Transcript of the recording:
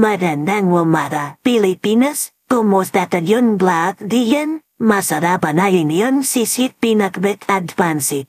Magandang umaga, Pilipinas. Kumusta yun, Black Diyan? Masarap na yun sisit pinakbet at pansit.